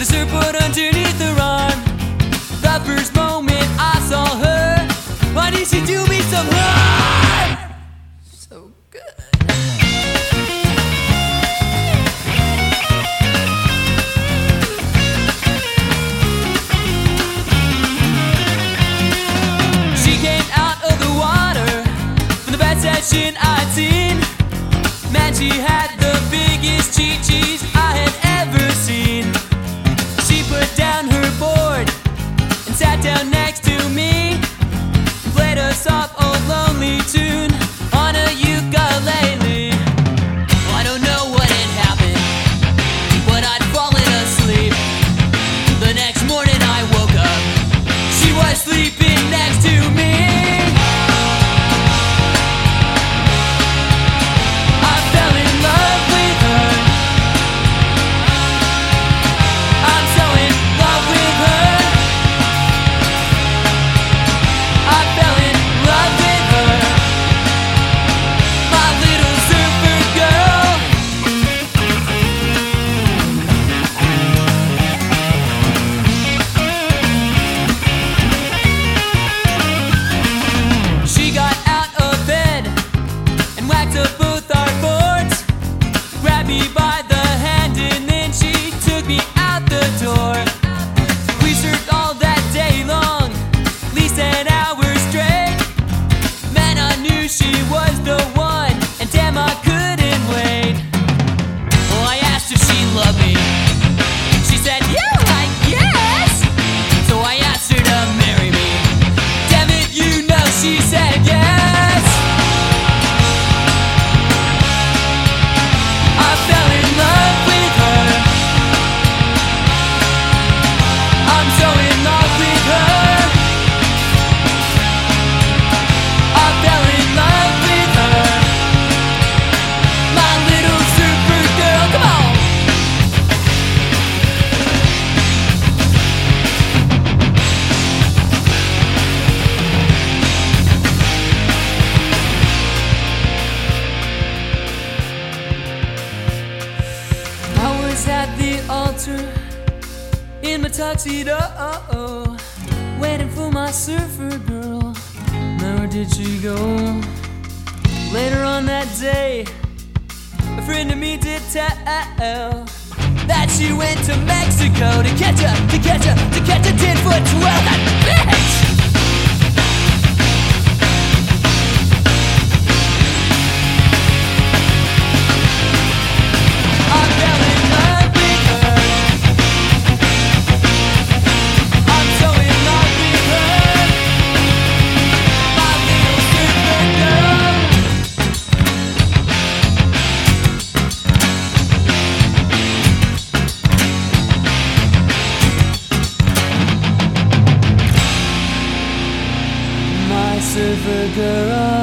The surf put underneath her arm. The first moment I saw her, why did she do me some harm? So good. I'd seen. Man, she had the biggest chi-chis sat down next to me, played us soft a lonely tune. love me tuxedo, waiting for my surfer girl. Where did she go? Later on that day, a friend of me did tell that she went to Mexico to catch her, to catch her, to catch a 10 foot 12. That bitch! river girl